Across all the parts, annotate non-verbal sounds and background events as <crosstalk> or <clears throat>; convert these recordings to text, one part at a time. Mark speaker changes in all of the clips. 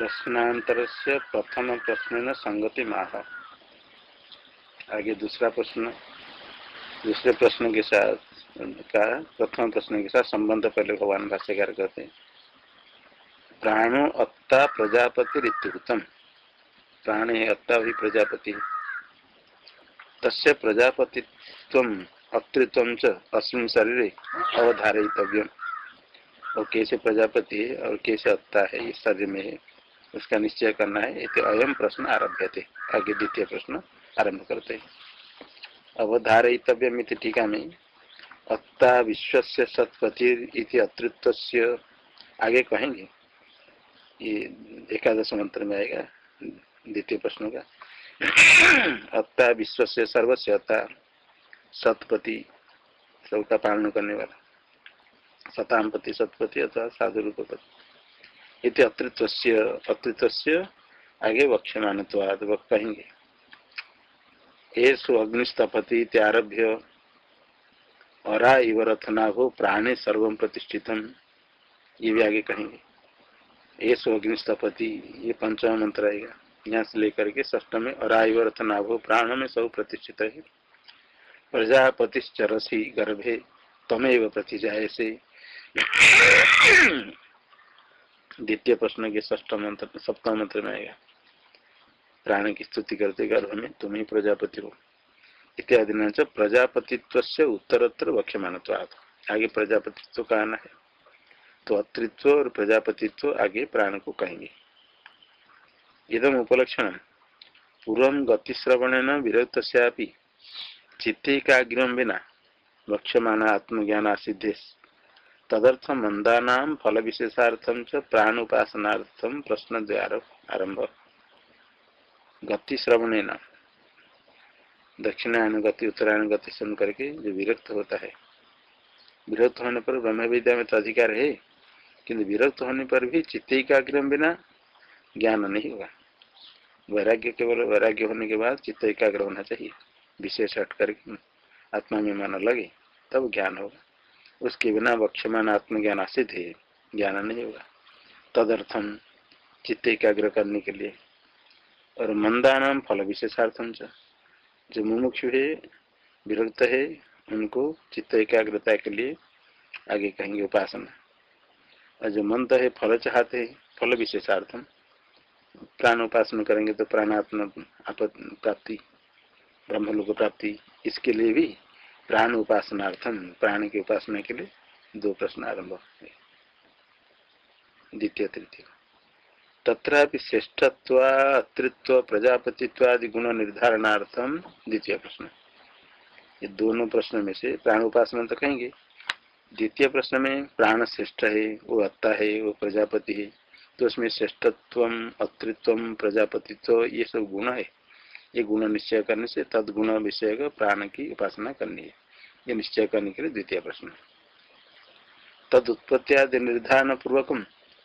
Speaker 1: प्रश्नांतर से प्रथम प्रश्न न संगति माह आगे दूसरा प्रश्न। दूसरे प्रश्न के साथ, का प्रथम प्रश्न के साथ संबंध पहले भगवान भाष्यकार करते हैं। प्राणो अत्ता प्रजापति ऋतुतम प्राण है अत्ता भी प्रजापति तस्य प्रजापतित्व अत्रित्व च शरीर अवधारितव्य और कैसे प्रजापति है और कैसे अत्ता है इस शरीर में है। उसका निश्चय करना है इति अयम प्रश्न आरभ्य थे आगे द्वितीय प्रश्न आरंभ करते हैं। अवधारितव्य टीका में, अत्ता विश्व सत्पति अतृत्व आगे कहेंगे। ये एकादश मंत्र में आएगा, द्वितीय प्रश्न का अत्ता विश्व से सर्वस्व अत्ता, सतपति सबका पालन करने वाला। सतामपति सतपति अथवा साधु रूप पति इति अतृत्व अतृत्व आगे वक्ष्यमान वक्त कहेंगे। एसु अग्निस्तपति इत्यारभ्य अरा इव रथनाभो प्राणे सर्व प्रतिष्ठितम। ये भी आगे कहेंगे। एसु अग्निस्तपति ये पंचम मंत्र आएगा यहाँ से लेकर के ष्ठ में अरा इव रथनाभो प्राण में सब प्रतिष्ठित है। प्रजापतिश्चरसी गर्भे तमेव प्रतिजाय से द्वितीय प्रश्न के ष्ठ मंत्र, सप्तम मंत्र में आएगा। प्राण की स्तुति करते गर्भ में तुम ही प्रजापति हो। इत्यादि न प्रजापतित्व से उत्तरोत्तर वक्ष्यमान आगे प्रजापतित्व का आना है। तो अतृत्व और प्रजापतित्व आगे प्राण को कहेंगे। इदम उपलक्षण। पूर्व गतिश्रवण न विरक्त चित्तिकाग्रम बिना वक्ष्यमान आत्मज्ञान सिद्धे तदर्थ मंदा नाम फल विशेषार्थम च प्राण उपासनार्थम प्रश्न आरंभ गति श्रवण न दक्षिणायन गति उत्तरायण गति सुन करके जो विरक्त होता है। विरक्त होने पर ब्रह्म विद्या में तो अधिकार है, किंतु विरक्त होने पर भी चित्त एकाग्रम बिना ज्ञान नहीं होगा। वैराग्य केवल वैराग्य होने के बाद चित्त एकाग्र होना चाहिए। विशेष हट करके आत्मा में मन लगे, तब ज्ञान होगा। उसके बिना वक्षमान आत्मज्ञान आसित है, ज्ञान नहीं होगा। तदर्थम चित्त एकाग्र करने के लिए और मंदानाम फल विशेषार्थम जो मुमुक्षु है, विरक्त है, उनको चित्त एकाग्रता के लिए आगे कहेंगे उपासना। और जो मंद है, फल चाहते हैं, फल विशेषार्थम प्राण उपासना करेंगे तो प्राणात्म प्राप्ति ब्रह्म लोक प्राप्ति, इसके लिए भी प्राण उपासनार्थम, प्राण की उपासना के लिए दो प्रश्न आरंभ द्वितीय, तृतीय। तथा श्रेष्ठत्व, अतृत्व, प्रजापतित्वादि गुण निर्धारणार्थम द्वितीय प्रश्न। ये दोनों प्रश्न में से प्राण उपासना तो कहेंगे। द्वितीय प्रश्न में प्राण श्रेष्ठ है, वो अत्ता है, वो प्रजापति है तो उसमें श्रेष्ठत्व अतृत्व प्रजापतित्व ये सब गुण है। ये गुण निश्चय करने से तद गुण विषय प्राण की उपासना करनी है। ये निश्चय करने के लिए द्वितीय प्रश्न तद उत्पत्तियादि निर्धारण पूर्वकम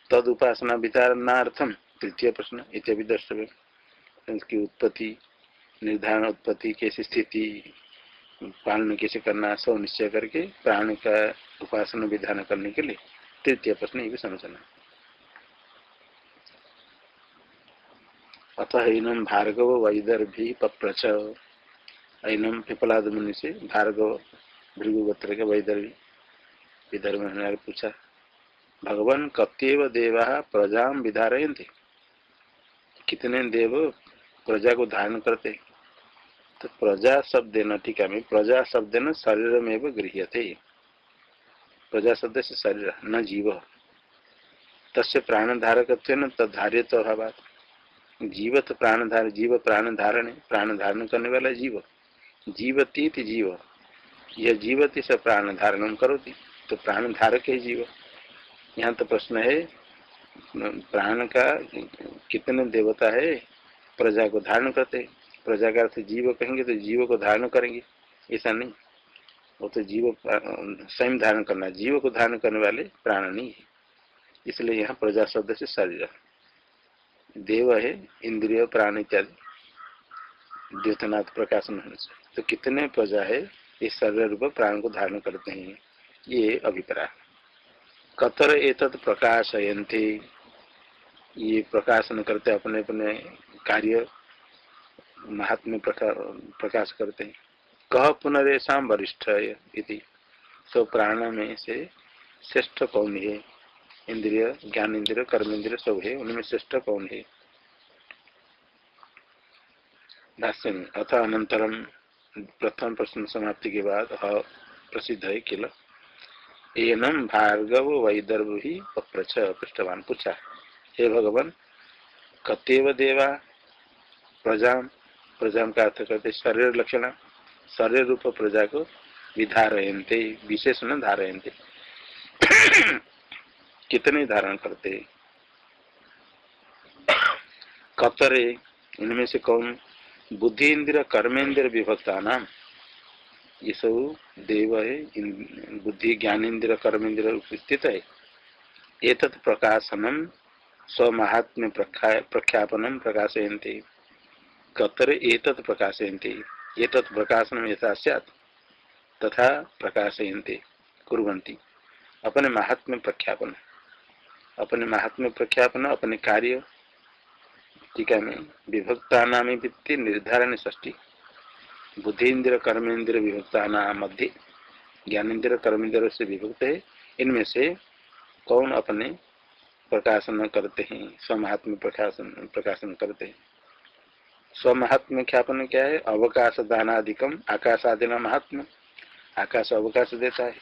Speaker 1: तद उपासना विचारणार्थम तृतीय प्रश्न इत्यादि दर्शव्य उसकी उत्पत्ति, निर्धारण उत्पत्ति, कैसी स्थिति, पालन कैसे करना, सब निश्चय करके प्राण का उपासना विधान करने के लिए तृतीय प्रश्न ये भी समझना अतः इनम भार्गव वैदर्भी पप्रच ऐनम पिपलाद मुनि से भार्गव भृगुगोत्र के वैदर्भी। विदर्भ पूछा, भगवान कत्यव देवा प्रजा विधारयंते कितने देव प्रजा को धारण करते? तो प्रजा शब्द न टीका में प्रजा शब्द न शरीर में गृह थे प्रजा शब्द से शरीर, न जीव। तस्य प्राण धारक तधार्य तो अभाव जीव तो प्राण धार जीव प्राण धारण प्राण धारण करने वाला जीव। जीवती जीव। यह जीवती से प्राण धारण करोती। तो प्राण धारक है जीव। यहाँ तो प्रश्न है, प्राण का कितने देवता है, प्रजा को धारण करते। प्रजा का अर्थ जीव कहेंगे तो जीव को धारण करेंगे। ऐसा नहीं। वो तो जीव, स्वयं धारण करना, जीव को धारण करने वाले प्राण नहीं है। इसलिए यहाँ प्रजा शब्द से शरीर देव है, इंद्रिय, प्राण इत्यादि। द्योतनाथ प्रकाशन होने से। तो कितने प्रजा है इस शरीर रूप प्राण को धारण करते हैं। ये अभिप्राय। कतर एतत् प्रकाशयन्ति। ये प्रकाशन करते अपने अपने कार्य महात्म्य प्रकाश करते हैं। कह पुनरेशा वरिष्ठ इति। तो प्राण में से श्रेष्ठ कौन है? इंद्रिय ज्ञान इंद्रिय कर्म इंद्रिय सब है, उनमें श्रेष्ठ कौन है? भाष्य अथ अनंतरम प्रथम प्रश्न समाप्ति के बाद प्रसिद्ध है किल। एनम भार्गव वैदर्भ ही पप्रछ पृष्ठवान पूछा। हे भगवान कतेव देवा? प्रजा प्रजा का अर्थ करते शरीर लक्षण। शरीर रूप प्रजा को विधारयते विशेषण धारयते <coughs> कितने धारण करते <coughs> कतरे, इनमें से कौन बुद्धि इंद्र कर्मेंद्र विभक्ता नाम ये सब देव है बुद्धि ज्ञानेन्द्र कर्मेंद्र स्थित है एक प्रकाशनम स्वमहात्म्य प्रख्यापनम प्रकाशयते कतर एक प्रकाशयते एक प्रकाशन यथा सैत तथा प्रकाशयते कुरंती अपने महात्म्य प्रख्यापन। अपने महात्म्य प्रख्यापन, अपने कार्य टीका में विभक्ता नाम वित्ति निर्धारण ष्टी बुद्धि इंद्र कर्मेंद्र विभक्ता नाम मध्य ज्ञानेन्द्र कर्मेंद्र से विभक्त है इनमें से कौन अपने प्रकाशन करते हैं? स्वमहात्म प्रकाशन प्रकाशन करते हैं। स्वमहात्म ख्यापन क्या है? अवकाश दानादिकम आकाश आदि महात्म आकाश अवकाश देता है।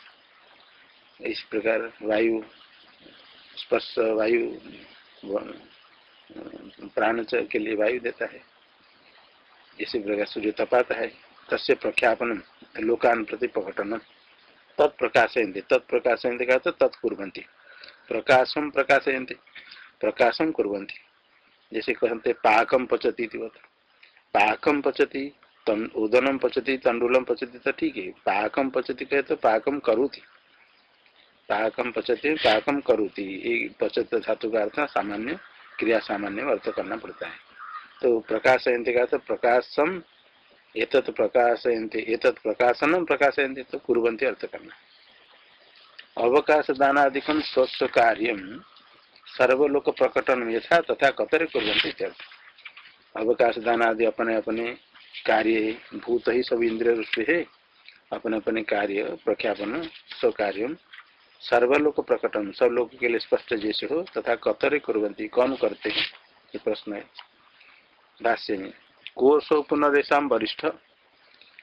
Speaker 1: इस प्रकार वायु, स्पर्श वायु प्राण के लिए वायु देता है। इसी प्रकार सूर्य तपाता है, तस्य प्रख्यापन लोकान प्रति प्रकटन तत्प्रकाशयते तत्प्रकाशयते का तत्कुर्वन्ति। प्रकाशम प्रकाशयते प्रकाशम कुर्वन्ति। जैसे कहते पाकम पचती पाकम पचती उदनम पचती तंडुलम पचती तो ठीक है। पाकम पचती कहे तो पाकम करूती। पाकम पचती पाकम करूती। पचत धातु का अर्थ सामान्य क्रिया सामान्य अर्थ करना पड़ता है। तो प्रकाश का तो प्रकाशम, एतत् प्रकाशयन्ते, एतत् प्रकाशनम, प्रकाशयन्ते तो कुरंती अर्थ करना। अवकाश दानादिकम स्वस्व कार्य, सर्वलोक प्रकटन यथा तथा कतर कुरंती अवकाश दानादि अपने अपने कार्य, भूत ही सब इंद्रिय रूप से है अपने अपने कार्य, प्रख्यापन स्व कार्य सर्वलोक प्रकटन सब लोग के लिए स्पष्ट जैसे हो, तथा कतरे कुरंती कौन करते हैं ये प्रश्न है। भाष्य में कोशो पुनरेशा वरिष्ठ,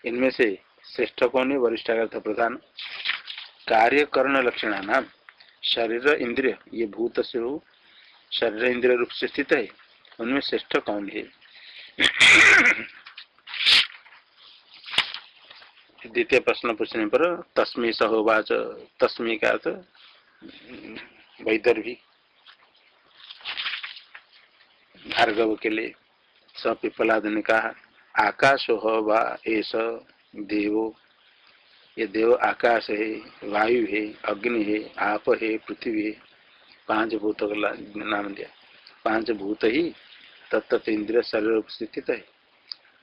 Speaker 1: इनमें से श्रेष्ठ कौन है? वरिष्ठ अर्थ प्रधान कार्य कर्ण लक्षण नाम शरीर इंद्रिय, ये भूत से हो, शरीर इंद्रिय रूप से स्थित है, उनमें श्रेष्ठ कौन है? द्वितीय प्रश्न पूछने पर तस्मी सहोवाच तस्मी का अर्थ वैदर्भी। भार्गव के लिए स पिपलाद ने कहा आकाश हो वा ऐसा देवो। ये देव आकाश है वायु है अग्नि है आप है पृथ्वी है। पांच भूत का नाम दिया। पांच भूत ही तत्त इंद्रिय शरीर स्थित है।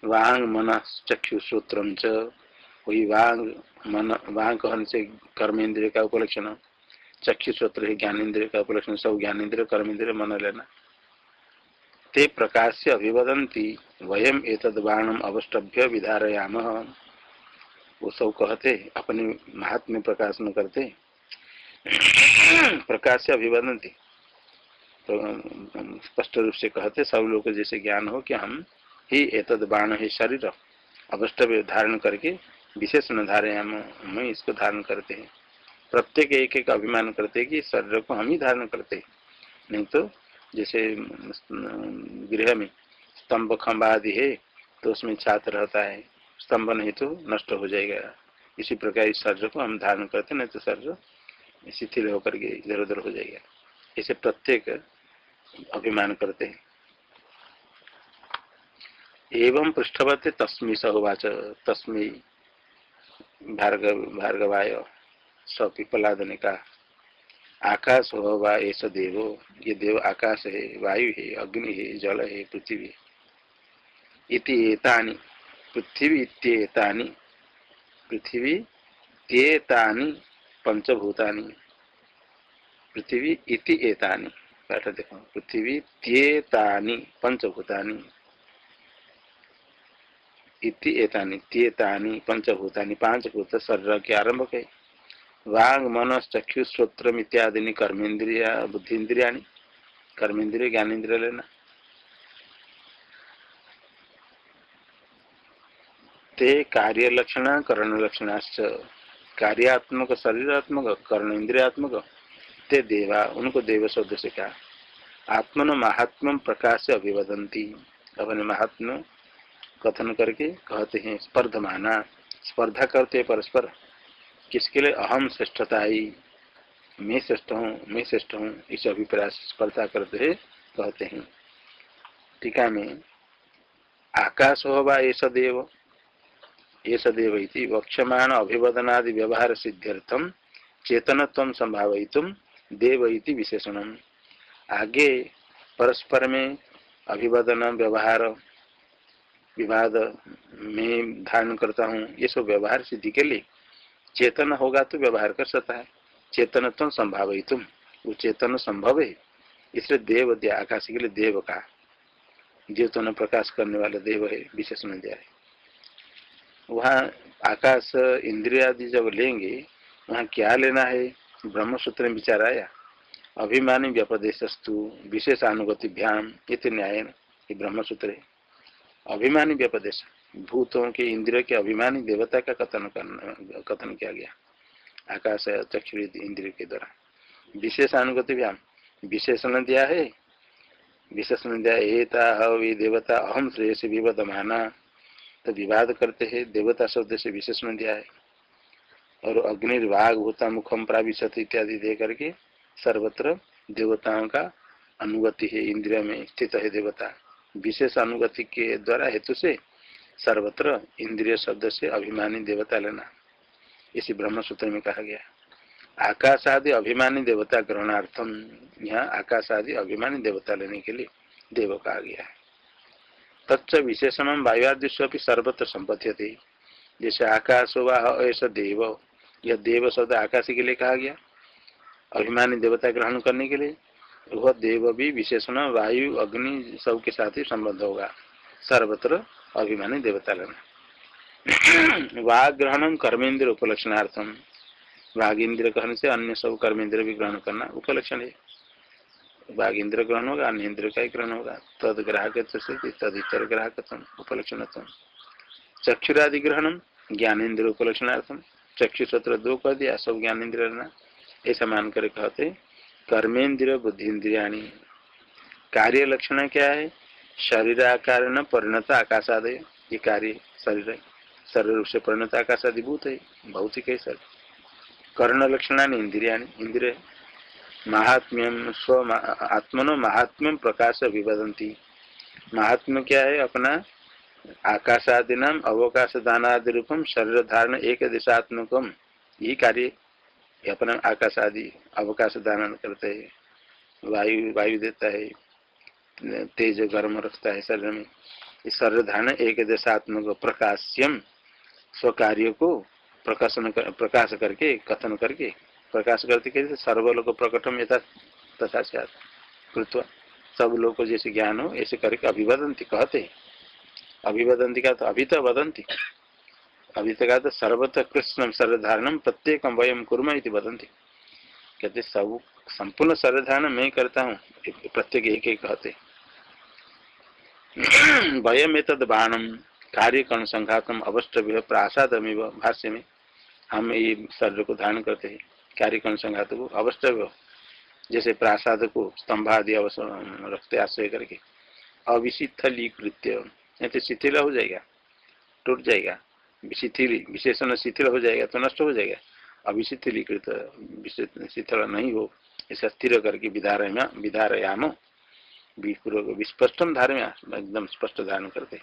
Speaker 1: वांग मन चक्षु श्रोत्र वही वांग, मन, वांग कहन से कर्म इंद्रिय का उपलक्षण चक्षु श्रोत्र है, ज्ञान इंद्रिय का उपलक्षण, सब ज्ञान इंद्रिय, कर्म इंद्रिय, मन लेना। ते प्रकाश से अभिवदंती, वयम एक बाणम अवस्टभ्य विधारयाम। वो सब कहते, अपने महात्म्य प्रकाशन करते। प्रकाश से अभिवदंती। तो स्पष्ट रूप से कहते, सब लोग जैसे ज्ञान हो कि हम ही एतद बाण है शरीर अवस्टभ्य धारण करके विशेषण धारे हम हम इसको धारण करते हैं। प्रत्येक एक एक अभिमान करते हैं कि शरीर को हम ही धारण करते हैं। नहीं तो जैसे गृह में स्तंभ खम्बा आदि है तो उसमें छात्र रहता है, स्तंभ नहीं तो नष्ट हो जाएगा। इसी प्रकार इस शरीर को हम धारण करते नहीं तो शरीर शिथिल होकर के इधर उधर हो जाएगा। ऐसे प्रत्येक अभिमान करते हैं। एवं पृष्ठवत तस्मी सहोवाच तस्मी भार्गव, भार्गवाय सपिपलाद ने कहा आकाश हो वा ऐसा देव, ये देव आकाश है, वायु है, अग्नि है, जल है, पृथ्वी इति पृथ्वी इत्येतानि, पृथ्वी तेतानि पंचभूतानि। पृथ्वी इति एतानि देखो। पृथ्वी त्येतानी पंचभूतानी। इति एतानी, त्येतानी, पंचभूतानी पाँच भूत शरीर के आरंभ है वांग मन चक्षु श्रोत्र इत्यादि कर्मेन्द्रिया बुद्धि इंद्रिया कर्मेन्द्रिय, ज्ञानेन्द्रिय लेना। ते कार्य लक्षण कार्यात्मक, शरीरात्मक कर्ण इंद्रियात्मक ते देवा, उनको देव शब्द से कहा आत्मन महात्म प्रकाश अभिवदंती अपने महात्म कथन करके कहते हैं स्पर्धमाना स्पर्धा करते परस्पर। किसके लिए? अहम श्रेष्ठता ही मैं श्रेष्ठ हूँ, मैं श्रेष्ठ हूँ, इस अभिप्राय से स्पर्धा करते है, कहते हैं। टीका में, आकाश होगा ये सदैव। ये सदैव वक्षमाण अभिवदनादि व्यवहार सिद्ध्यर्थम चेतनत्व संभावित देव इति विशेषण। आगे, परस्पर में अभिवदन, व्यवहार विवाद में धारण करता हूँ, ये सब व्यवहार सिद्धि के लिए। चेतन होगा तो व्यवहार कर सकता है। चेतनत्व तुम वो चेतन संभव है। इसलिए देव दिया आकाश के लिए देव का। चेतन प्रकाश करने वाला देव है, विशेषण दिया है। वहाँ आकाश, इंद्रिया आदि जब लेंगे, वहाँ क्या लेना है? ब्रह्म सूत्र में विचार आया। अभिमानी व्यपदेशस्तु, विशेष अनुगति भ्याम ये न्याय ये ब्रह्म सूत्र है। अभिमानी व्यपदेश। भूतों के इंद्रिय के अभिमानी देवता का कथन करना, कथन किया गया। आकाश चक्षु इंद्रिय के द्वारा। विशेषानुगतिभ्याम विशेषण दिया है। विशेषण दिया एता वे देवता अहम श्रेय से विवदमाना। तो विवाद करते हैं, देवता शब्द से विशेषण दिया है। और अग्निर्वाग होता मुखम प्राविशत इत्यादि दे करके सर्वत्र देवताओं का अनुगति है, इंद्रिया में स्थित है देवता। विशेष अनुगति के द्वारा हेतु से सर्वत्र इंद्रिय शब्द से अभिमानी देवता लेना। इसी ब्रह्म सूत्र में कहा गया। आकाश आदि अभिमानी देवता ग्रहणार्थम, यहाँ आकाश आदि अभिमानी देवता लेने के लिए देव कहा गया है। तच्च विशेषण वायुआदिश्व सर्वत्र संपत्ति थे जैसे आकाश व ऐसा देव। यह देव शब्द आकाश के लिए कहा गया। अभिमानी देवता ग्रहण करने के लिए। वह देव भी विशेषण, वायु, अग्नि सब के साथ ही संबंध होगा। सर्वत्र अभिमानी देवता लेना वाघ ग्रहण कर्मेंद्र उपलक्षणार्थम वाघ इंद्र ग्रहण से अन्य सब कर्मेंद्र भी ग्रहण करना उपलक्षण है। वाघ इंद्र ग्रहण होगा, अन्य इंद्र का ही ग्रहण होगा। तद ग्राहक तद इतर ग्राहक उपलक्षण चक्षुरादि ग्रहण ज्ञानेन्द्र उपलक्षणार्थम चक्षु सत्र दो कर दिया, सब ज्ञानेन्द्र रहना। ऐसा मान कर कहते कर्मेंद्र बुद्धि इंद्रिया कार्य लक्षण क्या है? शरीर आकार न परिणत आकाशादय। ये कार्य शरीर शरीर रूप से परिणत आकाशादिभूत है। भौतिक है सर कर्ण लक्षणा इंद्रिया इंद्रिय महात्म्यम स्व आत्मनो महात्म्यम प्रकाश विवदंती महात्म्य क्या है? अपना आकाशादि नाम अवकाश दानादि रूपम शरीर धारण एक दिशात्मकम यही कार्य अपना आकाश आदि अवकाश दान करते है। वायु वायु देता है तेज गर्म रखता है शरीर में। इस धारण एक दिशात्मक प्रकाश्यम स्व कार्य को प्रकाशन कर, प्रकाश करके कथन करके प्रकाश करते कैसे सर्वलोक प्रकटम यथा तथा कृत्वा सब लोग को जैसे ज्ञान हो ऐसे करके अभिवदंती कहते अभिवदंती का तो अभी तो वदंती। अभी तक तो सर्वत कृष्ण सर्वधारणम प्रत्येक वयम कुर्म इति कहते सब संपूर्ण सर्वधारण मैं करता हूँ, प्रत्येक एक एक कहते। वयम तद बाणम कार्यकर्ण संघातम अवश्य प्रासादमेव भाष्य में हम ये शरीर को धारण करते हैं। कार्यक्रम संघात को अवश्य जैसे प्रासाद को स्तंभ आदि रखते, आश्रय करके। अविशिथिलीकृत्य तो शिथिल हो जाएगा, टूट जाएगा शिथिल, विशेषण शिथिल हो जाएगा तो नष्ट हो जाएगा। अभिशिथिलीकृत शिथिल नहीं हो, ऐसा स्थिर करके विधारय विधारयाम। विस्पष्टम धारण एकदम स्पष्ट धारण करते।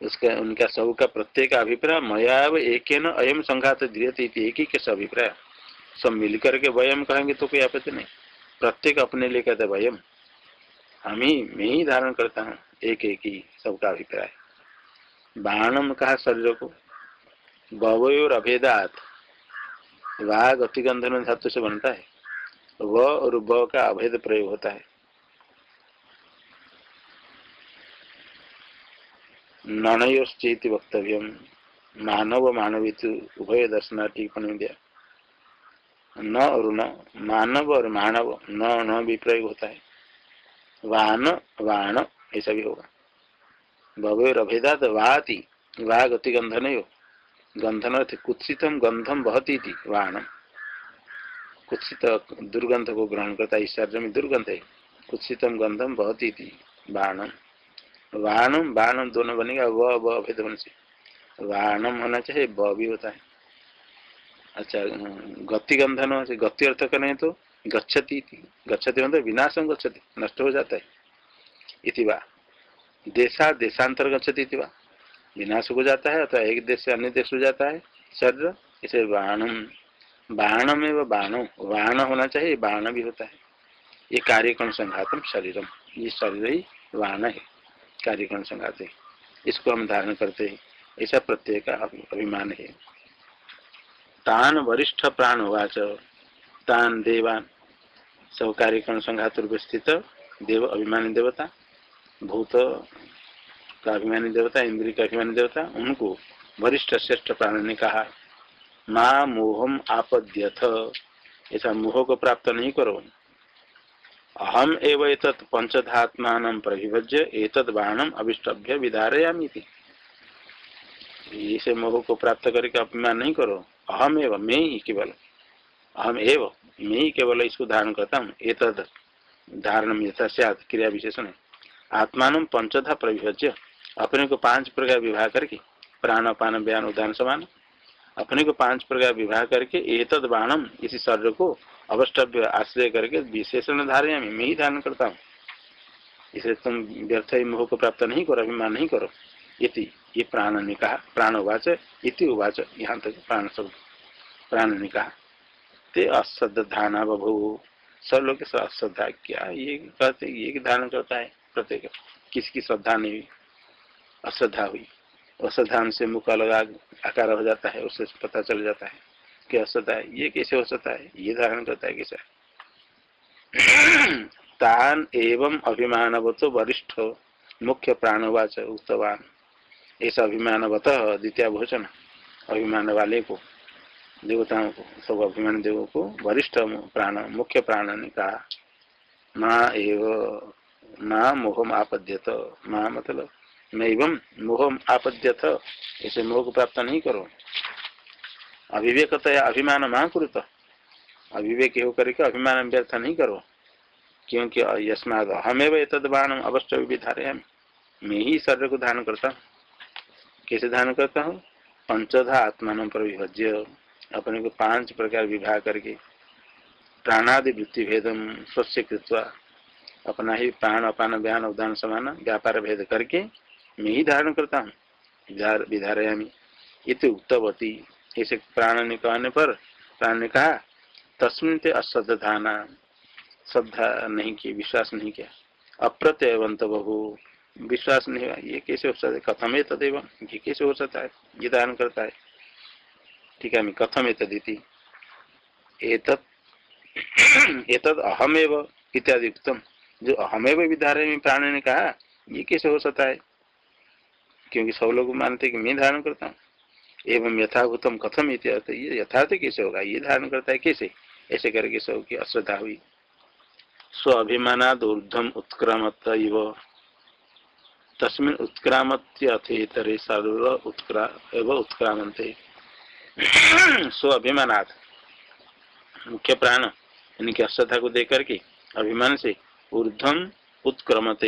Speaker 1: उसका, उनका सब का प्रत्येक अभिप्राय मया एक अयम संघात दृढ़ एक ही के अभिप्राय। सब मिल करके वयम कहेंगे तो कोई आपत्ति नहीं। प्रत्येक अपने लिए कहते वयम हम ही, मैं ही धारण करता हूँ एक एक ही सबका अभिप्राय। बाणम कहा शरीर को? बवयोर अभेदात। वाघ अतिगंधन धातु से बनता है। व और ब का अभेद प्रयोग होता है। नणयोश्चेति वक्तव्य मानव मानवित उभय दर्शना टिप्पणी दिया न और न। मानव और मानव न न भी प्रयोग होता है। वान, वाण, ऐसा भी होगा। भवेर अभेदात वाति वा गति गंधन हो गंधन कुत्सितम गंधम बहती थी वाण। कुत्सित दुर्गंध को ग्रहण करता है शरीर में दुर्गंध है कुत्सितम गंधम बहती थी बाणम वाणम बाणम दोनों बनेगा, व व अभेद बन से वाणम होना चाहिए ब भी होता है। अच्छा गति गंधन से गति अर्थ करें तो गच्छति गच्छति मतलब विनाशम गच्छति, नष्ट हो जाता है। इति वा। देशा देशांतर गच्छति वा विनाश हो जाता है अथवा तो एक देश से अन्य देश हो जाता है। शरीर, इसे बाणम बाण में वह बाणो, बाण होना चाहिए, बाण भी होता है। ये कार्यक्रम संघातम शरीरम, ये शरीर ही बाण है, कार्यक्रम संघात है। इसको हम धारण करते हैं। ऐसा प्रत्यय का अभिमान है। तान वरिष्ठ प्राण वाच तान देवान। सब कार्यक्रम संघात रूप स्थित, देव अभिमानी देवता। भूत का अभिमानी देवता, इंद्रिय का अभिमानी देवता, उनको वरिष्ठ, श्रेष्ठ प्राण ने कहा, माँ मोहम आपद्यथ। ऐसा मोह को प्राप्त नहीं करो। अहम एवं एक पंचधात्मान प्रभिभज्य एतद बाणम अभिष्टभ्य विधारयामी थी इसे मोह को प्राप्त करके अपमान नहीं करो। अहम एवं, मैं ही केवल। अहम एवं, मैं ही केवल इसको धारण करता हूँ। एतद धारण यथा क्रिया विशेषण है आत्मान पंचधा प्रविभज्य। अपने को पाँच प्रकार विवाह करके प्राण, पान बयान उदान समान। अपने को पाँच प्रकार विवाह करके एतद बाणम इसी शरीर को अवस्टभ्य आश्रय करके विशेषण धारे मैं ही धारण करता हूँ। इसे तुम व्यर्थ मोह को प्राप्त नहीं करो, अभिमान नहीं करो। इति, ये प्राण ने कहा प्राण उवाच इति उवाच, यहाँ तक प्राण सब प्राण ने कहा ते अश्रद्धाना बभू सब लोग अश्रद्धा क्या ये कहते ये धारण करता है। प्रत्येक किसकी श्रद्धा नहीं हुई? अश्रद्धा हुई। अश्रद्धान से मुख अलग आकार हो जाता है, उससे पता चल जाता है कि अश्रद्धा है। ये कैसे हो सकता है? ये धारण करता है कैसे? <clears throat> तान एवं अभिमानवत वरिष्ठ, मुख्य प्राणवाच उक्तवान। ऐसा अभिमानवत द्वितीय भोजन अभिमान वाले को, देवताओं को, सब अभिमान देवों को वरिष्ठ प्राण, मुख्य प्राण ने कहा, माँ एवं माँ मोहम आपद्यत। माँ मतलब मैं एवं मोह आपद्यत। ऐसे मोह को प्राप्त नहीं करो। अभिवेकतया अभिमान माँ कुरुत। अभिवेक होकर के अभिमान व्यर्थ नहीं करो। क्योंकि यस्माद हमें तद बाण अवश्य विधारे मैं ही शरीर को धारण करता हूँ। कैसे धारण करता हूँ? पंचधा आत्मान पर विभज्य अपने को पाँच प्रकार विवाह करके। प्राणादि वृत्ति भेदम स्वच्छ कृत्वा अपना ही प्राण अपान बयान उदान समान, व्यापार, भेद करके मैं ही धारण करता हूँ। विधारयामी। इति उक्तवती। ऐसे प्राण ने कहने पर प्राण ने कहा, तस्मिन ते अश्रद्धाना श्रद्धा नहीं की विश्वास नहीं किया। अप्रत्ययवंत बहु। विश्वास नहीं हुआ। ये कैसे हो सकता है? कथम है तदेव ये कैसे हो सकता है? ये धारण करता है। ठीक है, मैं कथम है तदिति एतद अहमेव इत्यादि उत्तम जो अहमेव विधारे में प्राण ने कहा, ये कैसे हो सकता है? क्योंकि सब लोग मानते कि मैं धारण करता हूँ। एवं यथाभूतम कथम इत्यार्थ ये यथार्थ कैसे होगा? ये धारण करता है कैसे? ऐसे करके सब की अश्रद्धा हुई। स्व अभिमानाद ऊर्धम उत्क्रामत तस्मिन उत्क्रामत्यथेतरे सर्व उत्क्रा, एवं उत्क्रामंते स्व अभिमानाद मुख्य प्राण इनकी अश्रद्धा को देख करके, अभिमान से ऊर्धम उत्क्रमत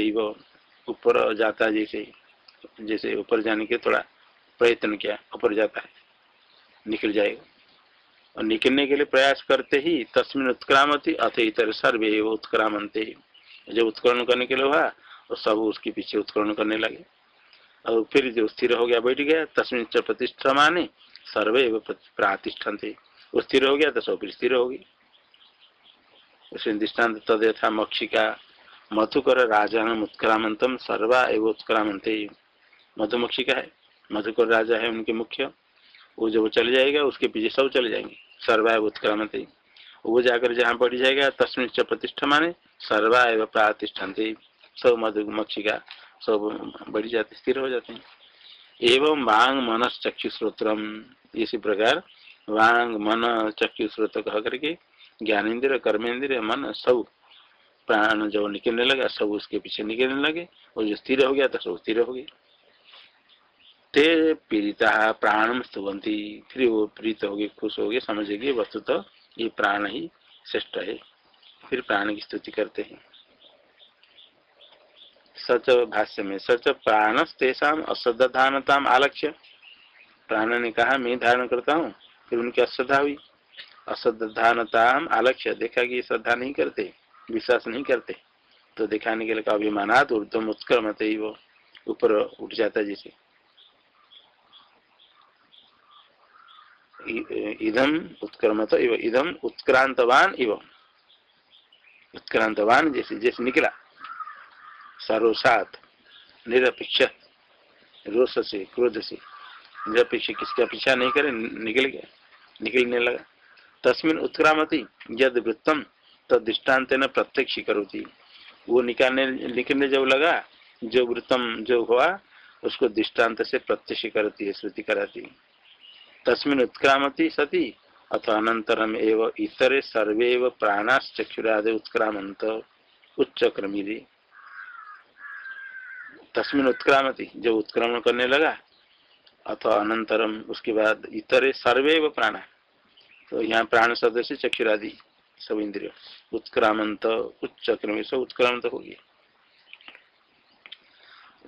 Speaker 1: ऊपर जाता जैसे जैसे ऊपर जाने के थोड़ा प्रयत्न किया, ऊपर जाता है, निकल जाएगा। और निकलने के लिए प्रयास करते ही तस्मिन उत्क्रामती अथ इतर सर्वे उत्क्रामंते जब उत्करण करने के लिए हुआ तो सब उसके पीछे उत्करण करने लगे। और फिर जो स्थिर हो गया, बैठ गया, तस्मिन प्रतिष्ठा माने सर्वे प्रातिष्ठन थे वो स्थिर हो गया तो सब फिर स्थिर होगी उसमें दृष्टांत तद यथा मक्षिका मधुकर राजान उत्क्रामंतम सर्वा एवं उत्क्रामंत मधुमक्षिका है मधुकर राजा है उनके मुख्य वो जब चले जाएगा उसके पीछे सब चले जाएँगे सर्वा एवं उत्क्रामते वो जाकर जहाँ बढ़ जाएगा तस्मिन च प्रतिष्ठा माने सर्वा एवं प्रातिष्ठान्ति सब मधुमक्षी का सब बढ़ जाते स्थिर हो जाते हैं एवं वांग मन चक्षु श्रोत्रम इसी प्रकार वांग मन चक्षु कह करके ज्ञानेन्द्र कर्मेंद्र मन, सब प्राण जब निकलने लगा, सब उसके पीछे निकलने लगे। और जो स्थिर हो गया तो सब स्थिर हो गए। ते पीड़िता प्राणम स्तुवंती फिर वो प्रीत हो गए, खुश हो गए समझेगी वस्तु तो ये प्राण ही श्रेष्ठ है। फिर प्राण की स्तुति करते हैं। सच भाष्य में, सच प्राणस तेषा अश्रद्धानता आलक्ष्य। प्राण ने कहा, मैं धारण करता हूँ, फिर उनकी अश्रद्धा हुई। अश्रद्धानता आलक्ष्य। देखा कि श्रद्धा नहीं करते, विश्वास नहीं करते तो दिखाने के लिए अभिमानात ऊर्धम उत्क्रमते ही वो, ऊपर उठ जाता जैसे। इधम उत्क्रमत इव इधम उत्क्रांतवान इव। उत्क्रांतवान जैसे जैसे निकला। सरोसात निरपेक्ष, रोष से, क्रोध से। निरपेक्ष किसका पीछा नहीं करे, निकल गया, निकलने लगा। तस्मिन उत्क्रामती यद वृत्तम तो दृष्टांत न प्रत्यक्ष करोती वो निकालने निकलने जब लगा, जो वृत्तम जो हुआ, उसको दृष्टांत से प्रत्यक्ष करती है श्रुति कराती। तस्मिन उत्क्रामती सती अथवा अनंतरम एव इतरे सर्वे प्राणाश्चक्षुरादि उत्क्रामंत उच्च क्रमी तस्मिन उत्क्रामती जब उत्क्रमण करने लगा अथवा अनंतरम उसके बाद इतरे सर्वे प्राणा तो यहाँ प्राण शब्द से चक्षुरादि, सब इंद्रिय। उत्क्रामंत, उच्च क्रम सब उत्क्रामंत हो गया।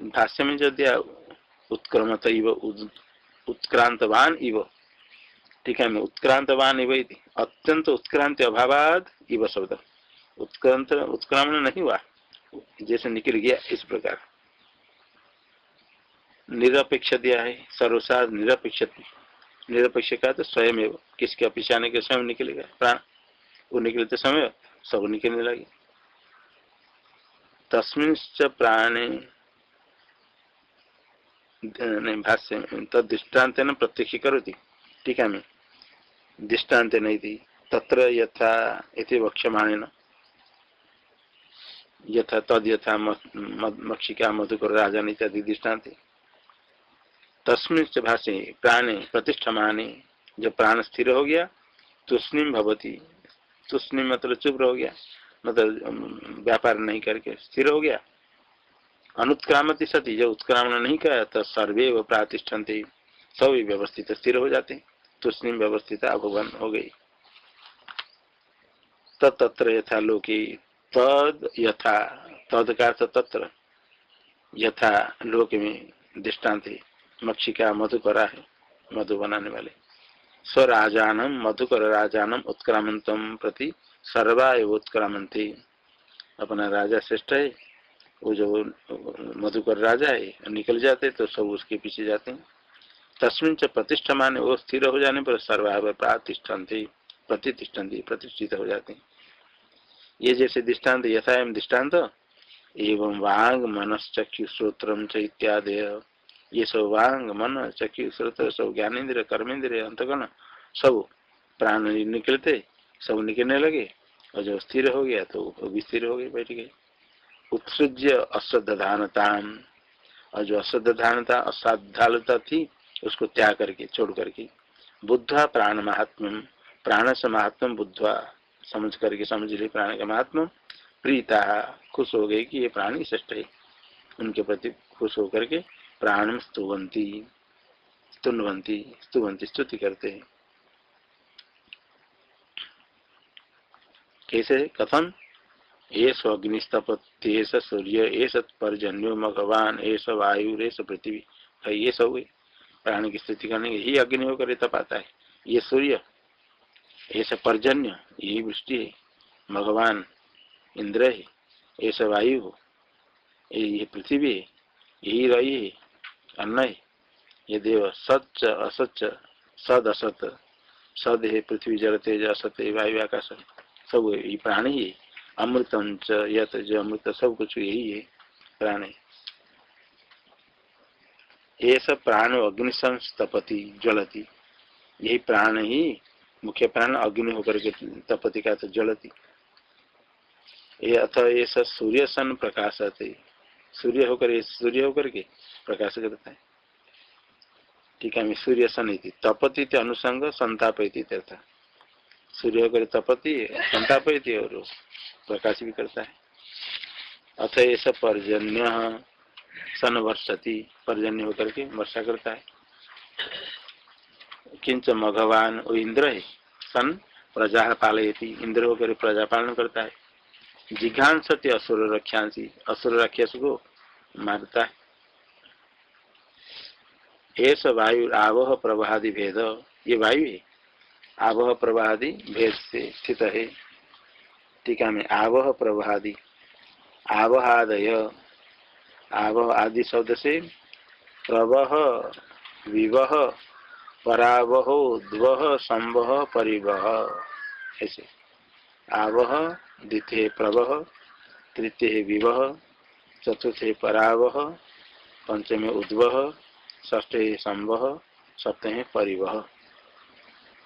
Speaker 1: भाष्य में जो दिया, उत्क्रमत इव उत्क्रांतवान इव। ठीक है, मैं उत्क्रांतवान इव अत्यंत उत्क्रांति अभाव इव शब्द। उत्क्रांत, उत्क्रामण नहीं हुआ। जैसे निकल गया इस प्रकार। निरपेक्ष दिया है सर्वसाध निरपेक्ष। निरपेक्ष का तो स्वयं किसके अपेक्षा आने के स्वयं निकलेगा? प्राण। वो निकलते समय सब निकलने लगे। तस्मिन प्राणे भाष्य तदृष्टान्त न प्रत्यक्ष करोति। टीका में। दृष्टांत नहीं थी। तत्र यथा इति वक्षमाणेन। यथा तद यथा मक्षिका मधुकर राजन इत्यादि दृष्टांत। तस्मिन भाष्य प्राणे प्रतिष्ठमाने जब प्राण स्थिर हो गया, तुष्णिम भवती। तुष्णि मतलब चुप हो गया मतलब व्यापार नहीं करके स्थिर हो गया। अनुत्क्रामती सती, जब उत्क्रामण नहीं किया तो सर्वे व प्रातिष्ठन सभी व्यवस्थित स्थिर हो जाते तुष्णि व्यवस्थित अभुवन हो गई। तत्र यथा लोके, तद यथा तद का तत्र, यथा लोक में दृष्टांत। मक्षिका मधुकरा है, मधु बनाने वाले। स्वराजानम मधुकर राजानम उत्क्रामंतम प्रति सर्वा उत्क्रामंती अपना राजा श्रेष्ठ है, वो जो मधुकर राजा है, निकल जाते तो सब उसके पीछे जाते हैं। तस्मिन च प्रतिष्ठा माने वो स्थिर हो जाने पर सर्वाव प्रातिष्ठन्ति, प्रतिष्ठन्ति, प्रतिष्ठित हो जाते हैं। ये जैसे दृष्टांत, यथा एवं दृष्टांत, एवं वांग, मनश्चक्षु श्रोत्रम च इत्यादि ये सब वांग, मन, चक्षु, श्रोत, सब ज्ञानेन्द्र कर्मेंद्र अंतगण, सब प्राण निकलते, सब निकलने लगे। और जब स्थिर हो गया तो स्थिर हो गए, बैठ गए। उत्सृज्य अश्रद्धानता और जो अश्रद्धानता असाधालता थी, उसको त्याग करके, छोड़ करके बुद्धा प्राण महात्म प्राण से महात्म बुद्धवा, समझ करके समझ ली प्राण का महात्म प्रीता खुश हो गए कि ये प्राणी श्रेष्ठ है। उनके प्रति खुश होकर के प्राण स्तुवंती स्तुनवंती स्तुवंती स्तुति करते हैं। कैसे कथम एस अग्निस्तपति एस सूर्य एस पर्जन्यो भगवान एस वायु एस पृथ्वी ये सब प्राण की स्थिति करने ही अग्नि होकर तपाता है। ये सूर्य, ऐसा पर्जन्य, यही वृष्टि है। भगवान इंद्र है, ऐसा वायु हो, ये पृथ्वी है, यही रही है। अन्न है ये देव सच असच सद असत, सद है पृथ्वी जल तेज असत वायु आकाश, सब यही प्राणी है। अमृतम च यत जो अमृत, सब कुछ यही है, प्राणी। ये सब प्राण अग्नि संस्तपति ज्वलती। यही प्राण ही, मुख्य प्राण अग्नि होकर के तपति का तो जलती ये अथ ये सूर्य सन प्रकाश आते। सूर्य होकर सूर्य होकर के प्रकाश करता है। ठीक है सूर्य सन तपति अनुसंग संतापयती तथा। सूर्य होकर तपति, संतापयती और प्रकाश भी करता है। अथ ऐसा पर्जन्य सन वर्षति, पर्जन्य होकर के वर्षा करता है। किंच मघवान वो इंद्र है, सन प्रजा पालयती इंद्र होकर प्रजा पालन करता है। जिघांसति असुर रक्षांसी असुर राक्षस को मारता है ऐसा वायु आवह प्रवाहादि भेद ये वायु है आवह प्रवाहादि भेद से स्थित है टीका में आवह प्रवाहादि आवहादय आवह आदि शब्द से प्रवह विवह परावह द्वह संवह परिवह ऐसे आवह द्वितीय प्रवह, तृतीय विवह, चतुर्थ परावह, पंचमे उद्वह ष्ठ संवह, सप्तम परिवह।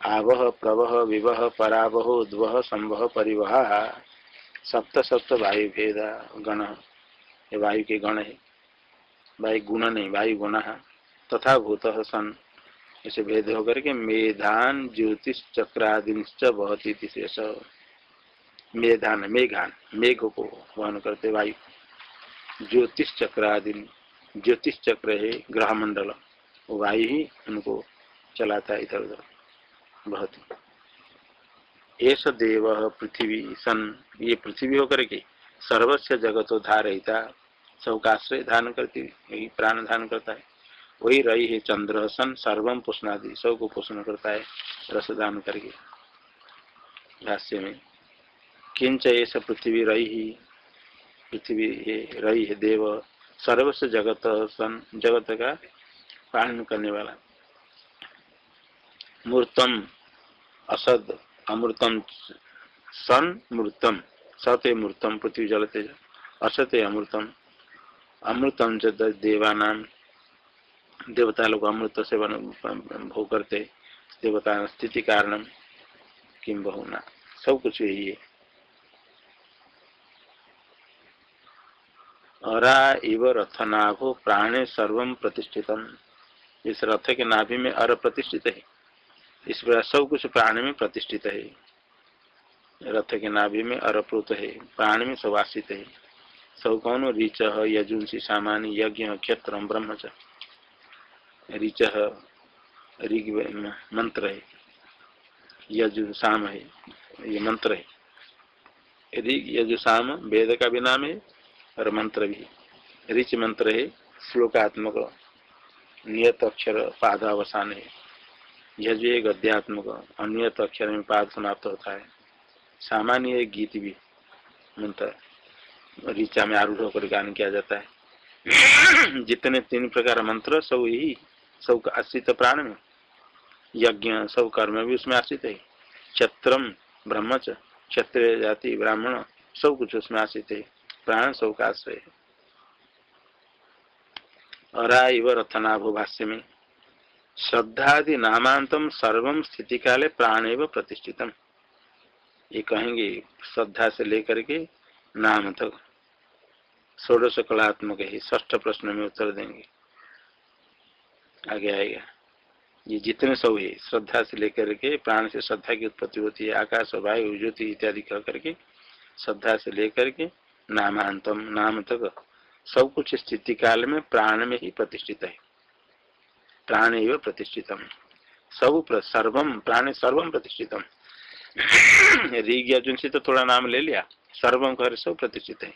Speaker 1: आवह, प्रवह, विवह, परावह, उद्वह, संवह, परिवह, सप्त सप्त वायु भेद, गण। ये वायु के गण है। वायु गुण नहीं, वायु गुण तथा भूत सन। ऐसे भेद होकर के मेधान ज्योतिष चक्रादिश्च बहुत ही शेष। मेधान मेघान, मेघ को वहन करते वायु। ज्योतिष चक्र आदि ज्योतिष चक्र है ग्रह मंडल वायु ही उनको चलाता इधर उधर। बहुत ऐसा देव पृथ्वी सन। ये पृथ्वी होकर के सर्वस्व जगत धारहिता सबका आश्रय धारण करती यही प्राण धारण करता है। वही रही है चंद्र, सन, सर्वम पोषणादि सबको पोषण करता है, रस दान करके। भाष्य में किंच ऐसा पृथ्वी रही ही पृथ्वी रही है देव सर्वस्व जगत सन जगत का पालन करने वाला मूर्तम असद अमृतम सन मृतम सत मूर्तम, पृथ्वी जल तेज असत अमृतम अमृतम च देवानाम देवता लोग अमृत से भोग करते देवता स्थिति कारण किम बहुना। सब कुछ यही है। अरा इव रथ नाभो प्राणे सर्व प्रतिष्ठित इस रथ के नाभि में अर प्रतिष्ठित है। इस प्रकार सब कुछ प्राण में प्रतिष्ठित है। रथ के नाभि में अरप्रोत है। प्राण में आश्रित है। सब कौन? ऋच, यजुंसी, सामान्य, यज्ञ, क्षेत्र ब्रह्म ऋच, ऋग, मंत्र है। यजु, साम है। ये मंत्र है। ऋग, यजु, साम, वेद का भी नाम है। और मंत्र भी। ऋच मंत्र है, श्लोकात्मक, नियत अक्षर, पादावसान है। यह जो एक अध्यात्मक अनियत अक्षर में पाद समाप्त होता है। सामान्य गीत भी, मंत्र, ऋचा में आरूढ़ होकर गान किया जाता है। जितने तीन प्रकार मंत्र, सब यही, सब आश्रित प्राण में। यज्ञ, सब कर्म भी उसमें आश्रित है। क्षत्रम ब्रह्मच क्षत्रिय जाति, ब्राह्मण, सब कुछ उसमें आश्रित है। प्राण है। अरा इव रथनाभो भाष्य में श्रद्धादि नामांतम सर्व स्थिति काले प्राण एवं प्रतिष्ठितम। ये कहेंगे, श्रद्धा से लेकर के नाम तक। षोडश कलात्मक है ष्ठ प्रश्न में उत्तर देंगे। आगे आएगा। ये जितने सब है, श्रद्धा से लेकर के, प्राण से श्रद्धा की उत्पत्ति होती है, आकाश वायु, ज्योति इत्यादि कह करके, श्रद्धा से लेकर के नामांतम नाम तक सब कुछ स्थिति काल में प्राण में ही प्रतिष्ठित है। प्राण एवं प्रतिष्ठितम। सब सर्वम, प्राण सर्वम प्रतिष्ठितम। ऋग अर्जुन से तो थोड़ा नाम ले लिया। सर्वम कर सब प्रतिष्ठित है।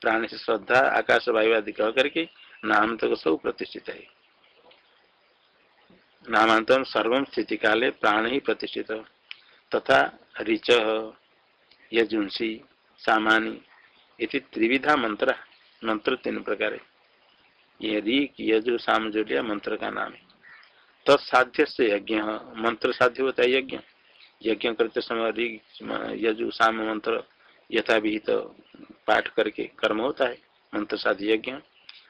Speaker 1: प्राण से श्रद्धा, आकाश वायु आदि कह करके नाम तो सब प्रतिष्ठित है। नामांतम सर्वम स्थिति काले प्राण ही प्रतिष्ठित। तथा ऋच, यजुंसी सामानी इति त्रिविधा मंत्र मंत्र तीन प्रकार। है ये यजु साम जो मंत्र का नाम है। तत्साध्य से यज्ञ, मंत्र साध्य होता है यज्ञ। यज्ञ करते समय ऋग, यजु, साम मंत्र यथा विहित तो पाठ करके कर्म होता है। मंत्र साध्य यज्ञ।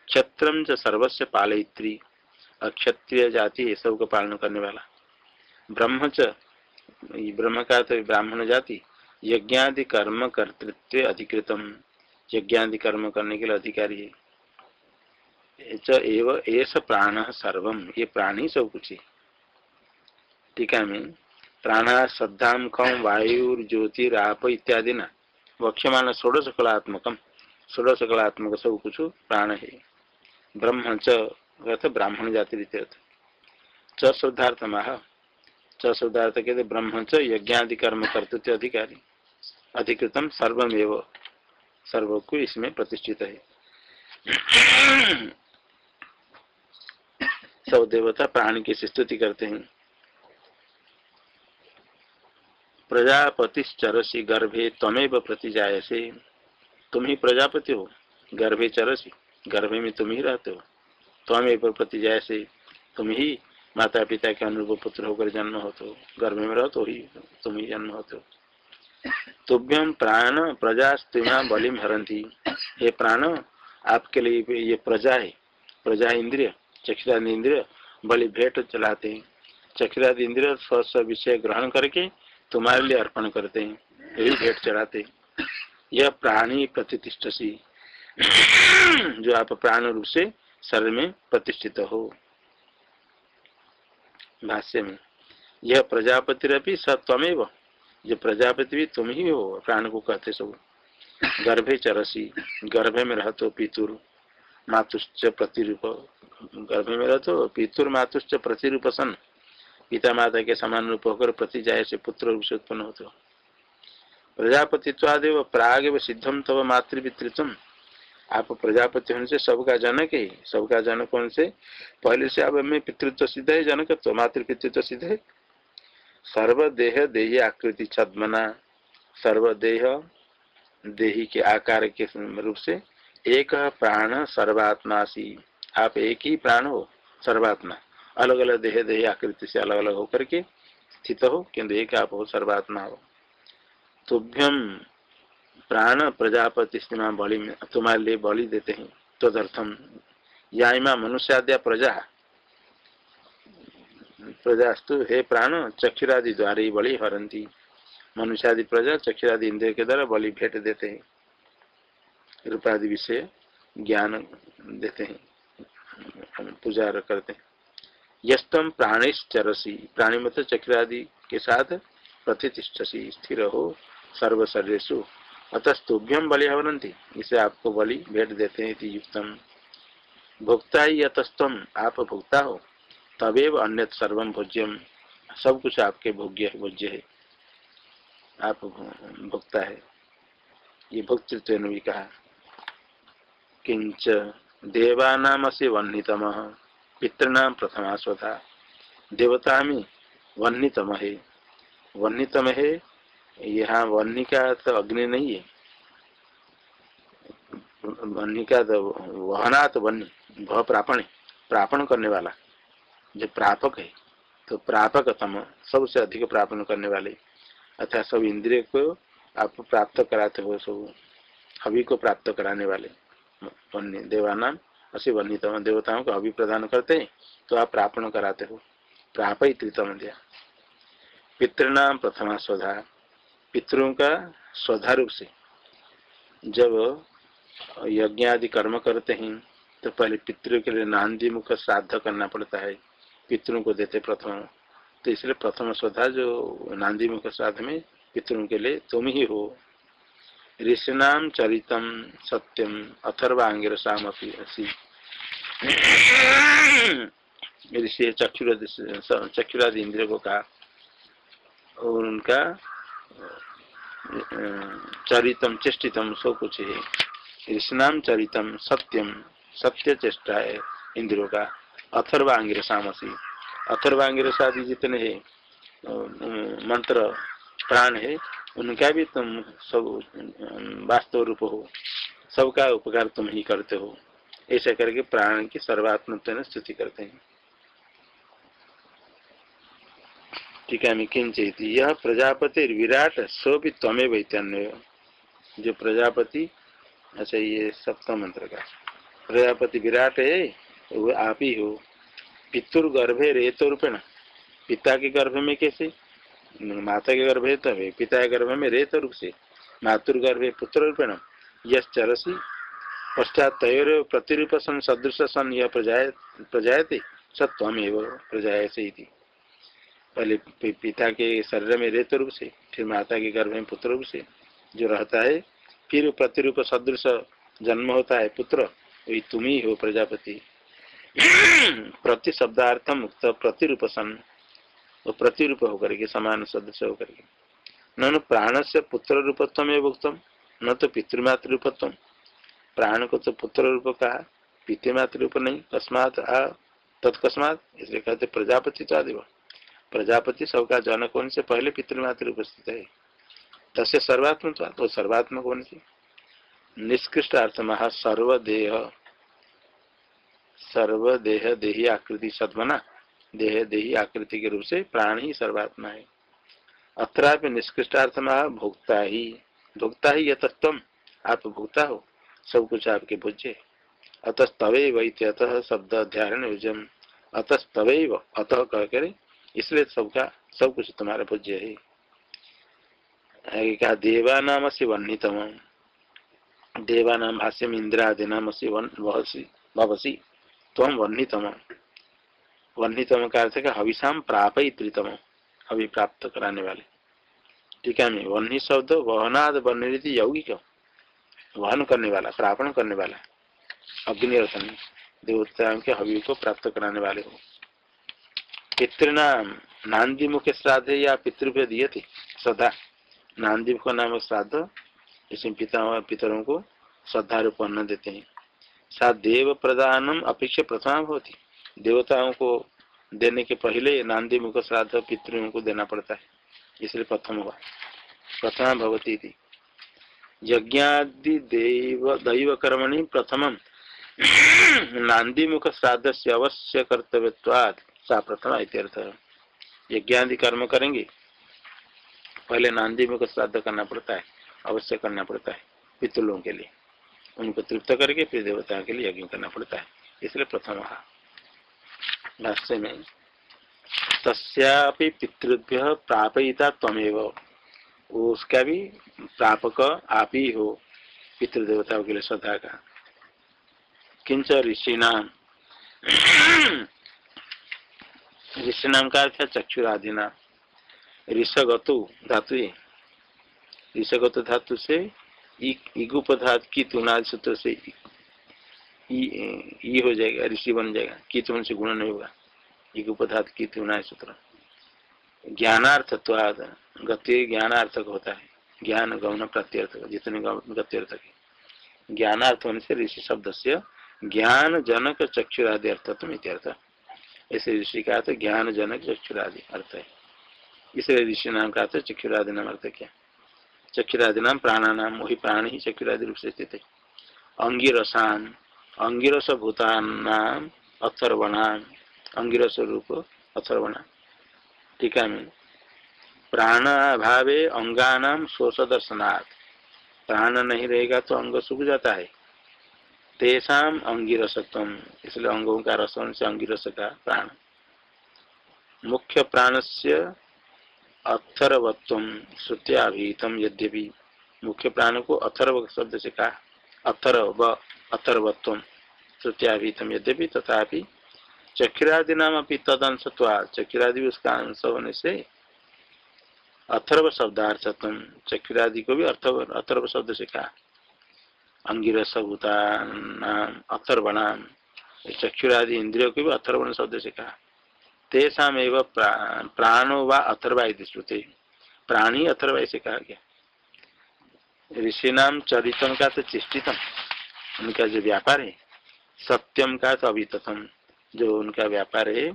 Speaker 1: क्षत्रम च सर्वस्व पालयित्री, अक्षत्रिय जाति ये सब का पालन करने वाला। ब्रह्म च ब्रह्म का तो ब्राह्मण जाति यज्ञादि कर्म कर्तृत्व अधिकृतम। यज्ञादि कर्म करने के लिए अधिकारी। है एव एस प्राण सर्वम। ये प्राणी सब कुछ है। टीका में। प्राण श्रद्धा खम वायु ज्योतिराप इत्यादि न। वक्ष्यमान षोड़श कलात्मक षोड़श कलात्मक सब कुछ प्राण है। ब्रह्म च ब्राह्मण जाति च श्रद्धार्थ माह। च श्रद्धार्थ कहते ब्रह्म च यज्ञादि कर्म कर्तृत्व अधिकारी। अधिकृतम सर्वमेव सर्व को इसमें प्रतिष्ठित है। सब देवता प्राणी की स्तुति करते हैं। प्रजापतिश्चरसी गर्भे तमेव प्रतिजायसे। तुम ही प्रजापति हो, गर्भे चरसी, गर्भे में तुम ही रहते हो। तमेव प्रतिजायसे, तुम ही माता पिता के अनुरूप पुत्र होकर जन्म होते हो। गर्भ में रहो तो ही तुम ही जन्म होते हो। तुभ्यम प्राण प्रजा स्त्रिया बलिम हरंती ये प्राण, आपके लिए ये प्रजा है। प्रजा इंद्रिय, चक्षुरादि इंद्रिय बलि भेंट चलाते हैं। चक्षुरादि इंद्रिय स्व विषय ग्रहण करके तुम्हारे लिए अर्पण करते हैं, यही भेंट चढ़ाते यह प्राणी प्रतिष्ठा जो आप प्राण रूप से शरीर में प्रतिष्ठित हो। भाष्य में, यह प्रजापति रपी सत्वमेव जो प्रजापति भी तुम ही हो, प्राण को कहते सब। गर्भे चरसी, गर्भे में रहते पितुर, मातुश्च प्रतिरूप। गर्भ में रहते पितुर, मातुश्च प्रतिरूप सन। पिता माता के समान रूप होकर प्रति जाय से पुत्र रूप से उत्पन्न होते। हो प्रजापतित्वादेव प्राग सिद्धम तब मातृपितृत्व आप प्रजापति होने से सबका जनक है। सबका जनक होने से पहले से में पितृत्व सिद्ध है जनक तो मातृपितृत्व सिद्ध है। सर्वदेह देही आकृति छदमना, सर्वदेह देही के आकार के रूप से एक प्राण सर्वात्मा सी आप एक ही प्राण हो, सर्वात्मा। अलग अलग देह देह आकृति से अलग अलग होकर के स्थित हो, किंतु एक आप हो, सर्वात्मा हो। तुभ्यम प्राण प्रजापति बलि तुम्हारे लिए बलि देते हैं। तदर्थम याइमा मनुष्याद्या प्रजा। प्रजास्तु हे प्राण, चक्षुरादि द्वारा बलि हरंती। मनुष्यादि प्रजा, चक्षुरादि इंद्रिय के द्वारा बलि भेंट देते हैं। रूपादि विषय ज्ञान देते हैं। पूजा करते हैं। यस्तम प्राणिश्चरसी प्राणी मत चक्रादि के साथ प्रतिष्ठसी स्थिर हो सर्व शरीरसु अतस्तुभ्यम बलि हवनती इसे आपको बलि भेंट देते हैं युक्तम। भोक्ता ही यतस्तम, आप भोक्ता हो। तबेव अन्य सर्वम भोज्यम सब कुछ आपके भोग्य भोज्य है। आप भोक्ता है। ये भोक्तृत्व ने भी कहा। किंच देवानाम से वन्नीतम पितृणाम प्रथमा स्वधा। देवता में वन्नीतम है। वन्नीतम है? यहाँ वन्नी का तो अग्नि नहीं है। वन्नी का तो वहना तो वन्नी भव प्रापण प्रापण करने वाला। जो प्रापक है तो प्रापक तम, सबसे अधिक प्रापण करने वाले। अर्थात सब इंद्रिय को आप प्राप्त कराते हो, सब हवि को प्राप्त कराने वाले। वन्य देवानाम असी वर्णितम देवताओं को हवि प्रदान करते हैं तो आप प्रापण कराते हो। प्राप ही तृतम दिया। पितृणाम प्रथमा स्वधा। पितरों का स्वधा रूप से जब यज्ञ आदि कर्म करते हैं तो पहले पितरों के लिए नांदी मुख श्राद्ध करना पड़ता है। पितरों को देते प्रथम तो इसलिए प्रथम श्रद्धा जो नांदी मुख श्राद्ध में पितरों के लिए तुम ही हो ऋषिनाम चरितम सत्यम अथर्वांगिरसाम असी ऋषि चक्षुरादि इंद्रिय को कहा और उनका चरितम चेष्टितम सब कुछ है ऋषिनाम चरितम सत्यम सत्य चेष्टा है इंद्रियों का अथर्वांगिर सामसी। अथर्वांगिरसादि जितने है मंत्र, प्राण है, उनका भी तुम सब वास्तव रूप हो। सबका उपकार तुम ही करते हो। ऐसा करके प्राण की सर्वात्म स्तुति करते हैं। ठीक है किंचित यह प्रजापति विराट सो भी तमे वैतन्य। जो प्रजापति अच्छा ये सप्तम मंत्र का। प्रजापति विराट है वो आप ही हो। पितुर्गर्भे रेतो रूपेण पिता के गर्भ में कैसे? माता के गर्भ है तब पिता के गर्भ में रेत रूप से। मातुर्गर्भ पुत्र रूपेण यश चरसी। पश्चात तयोर प्रतिरूप सन सदृश सन यह प्रजाय प्रजायते। सत्वमेव प्रजाय से पहले पिता के शरीर में रेत रूप से, फिर माता के गर्भ में पुत्र रूप से जो रहता है, फिर प्रतिरूप सदृश जन्म होता है, पुत्र। वही तुम ही हो प्रजापति। प्रति शब्दार्थम मुक्त प्रतिरूप सन वो प्रतिरूप होकर के, समान सदृश होकर के। न प्राण से पुत्र रूपत्व में भुक्तम न तो पितृमातृ रूपत्व प्राण को तो पुत्र रूप कहा पितृमातृ रूप नहीं कस्मात आ, तत्कस्मात, इसलिए कहते प्रजापति तो आदिव प्रजापति सबका जनक होने से पहले पितृमातृ उपस्थित है। तस्य सर्वात्म तो सर्वात्मक होने से। निष्कृष्ट अर्थ महा सर्वदेह। सर्वदेह देही आकृति सदमना देह देही आकृति के रूप से प्राण ही सर्वात्मा है। अत्रापि निष्कृष्टार्थ महा भोक्ता ही भोक्ता ही यह तत्व आप भोक्ता हो, सब कुछ आपके भुज्य अतस्तवे वैत्य अतः शब्द अध्यारण योजन। अतस्तवे अतः कह करे, इसलिए सबका, सब कुछ तुम्हारा पूज्य है। कहा देवा नाम से वर्णितम देवा नाम भाष्यम इंद्रादि नाम से भवसी। तम वर्णितम। वर्णितम का अर्थ हविषाम प्रापितम हवि प्राप्त कराने वाले। ठीक है, मैं शब्द, वहनाद वर्णित यौगिक वहन करने वाला, प्रापण करने वाला। अग्नि अग्निरथन देवता के हवि को प्राप्त कराने वाले हो। पितृनाम, नांदी मुख्य श्राद्ध या पितृभ्य दिए थे सदा नांदी का नाम श्राद्ध इसमें पिता, पितरों को श्रद्धा रूप देते हैं। सा देव प्रदानम अपेक्षा प्रथमा होती देवताओं को देने के पहले नांदी मुख श्राद्ध पितरों को देना पड़ता है। इसलिए प्रथम हुआ। प्रथमा भवती थी यज्ञादि देव दैव कर्मणि प्रथम नांदी मुख श्राद्ध से अवश्य कर्तव्यवाद सा प्रथम इत्यर्थ यज्ञादि कर्म करेंगे, पहले नांदी मुख श्राद्ध करना पड़ता है, अवश्य करना पड़ता है पितृलों के लिए। उनको तृप्त करके फिर देवता के लिए यज्ञ करना पड़ता है। इसलिए प्रथम भाष्य में, तस्यापि पितृभ्य प्रापयिता तमेव उसका भी प्रापक आप ही हो, पितृदेवताओं के लिए श्रद्धा का। किंच ऋषि नाम ऋषि नाम का अर्थ है चक्षुरादि नाम ऋषगतु धातु ऋषगत धातु से इगुप धातु की तुनाद सूत्र से ई हो जाएगा, ऋषि बन जाएगा की तुम से गुण नहीं होगा इगुप धातु की तुना सूत्र ज्ञानार्थत्वाद, गति ज्ञानार्थक होता है, ज्ञान गौन प्रत्यर्थक, जितने गत्यर्थक है। ज्ञानार्थ होने से ऋषि शब्द से ज्ञान जनक चक्षुरादि अर्थत्व इत्यर्थ। ऐसे ऋषि का अर्थ ज्ञान जनक चक्षुरादि अर्थ है। इसलिए ऋषि नाम का अर्थ चक्षुरादि नाम अर्थ क्या? चक्षुरादि नाम प्राणानाम वही प्राण ही चक्षुरादि रूप से स्थित है अंगिरसान अंगिरस भूतान नाम अथर्वणाम अंगिरस रूप अथर्वणा टीका में। प्राण भावे अंगानाम शोष दर्शनाथ प्राण नहीं रहेगा तो अंग सूख जाता है। तेषाम अंगिरसत्व, इसलिए अंगों का रसन से अंगिरस का प्राण। मुख्य प्राण से अथर्वत्व श्रुत्याभिहितम यद्यपि। मुख्य प्राण को अथर्व शब्द से कहा, अथर्व, अथर्वत्व श्रुत्याभिहितम यद्यपि, तथापि चक्रादि नाम अपनी तद अंशत्वा चक्रादि उसका अंश होने से अथर्व शब्दार्थत्म चक्रादि को भी अर्थ अथर्व शब्द से कहा। अंगिरसभूतानाम, अथर्वणाम चक्षुरादि इंद्रियों को भी अथर्वण शब्द से कहा। तेषा एवं प्राणो व अथर्वा श्रुते। प्राणी अथर्वा से कहा गया। ऋषि नाम चरितम का तो चिष्टितम, उनका जो व्यापार है सत्यम का तो अभितथम जो उनका व्यापार है,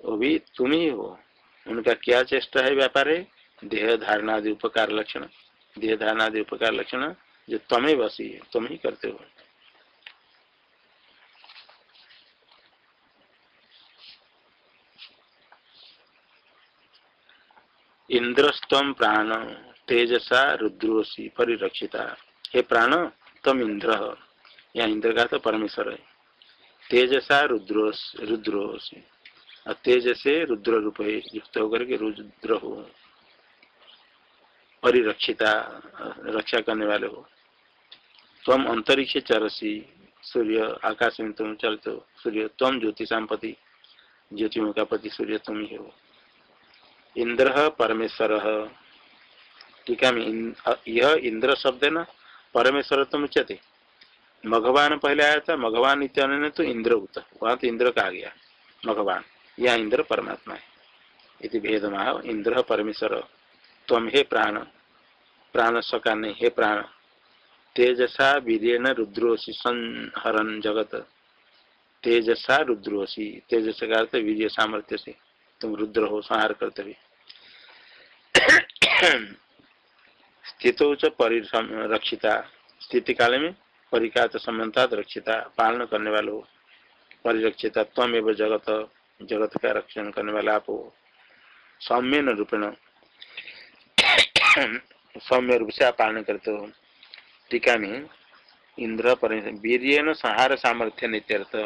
Speaker 1: वो भी तुम ही हो। उनका क्या चेष्टा है व्यापार है? देह धारणादि उपकार लक्षण। देह धारणादि उपकार लक्षण, जो तमें बसी है, तुम ही करते हो। इंद्रस्तम प्राण तेजसा रुद्रोसी परिरक्षिता। हे प्राण तम इंद्र। या इंद्र का तो परमेश्वर है। तेजसा रुद्रोस रुद्रोसी और तेज से रुद्र रूप युक्त होकर के रुद्र हो। परिरक्षिता, रक्षा करने वाले हो। तम अंतरिक्ष चरसी, सूर्य आकाश में तुम चलते हो। सूर्य तम ज्योतिषापति ज्योतियों का पति, सूर्य, तुम ही हो। इंद्र परमेश्वर। टीका में यह इंद्र शब्द है ना, परमेश्वर तुम उच्चते मघवान पहले आया था मघवान इत्यादि तो इंद्र होता। वहाँ तो इंद्र कहा गया मघवान यह इंद्र परमात्मा है। इति भेद इंद्र परमेश्वर। तम हे प्राण प्राण सका नहीं हे प्राण। तेजसा वीरेण रुद्रोसी संहरन जगत। तेजसा रुद्रोसी तेजस का वीर सामर्थ्य से। तुम रुद्र हो, संहार करते हुए। स्थित परिरक्षिता स्थिति काल में परिकात संबंधा रक्षिता। पालन करने वाले परिरक्षिता तम एवं जगत। जगत का रक्षण करने वाला आप। हो सौम्य रूपेण। सौम्य रूप से आप पालन करते। हो टीका में इंद्र पर वीर संहार सामर्थ्य नित्यर्थ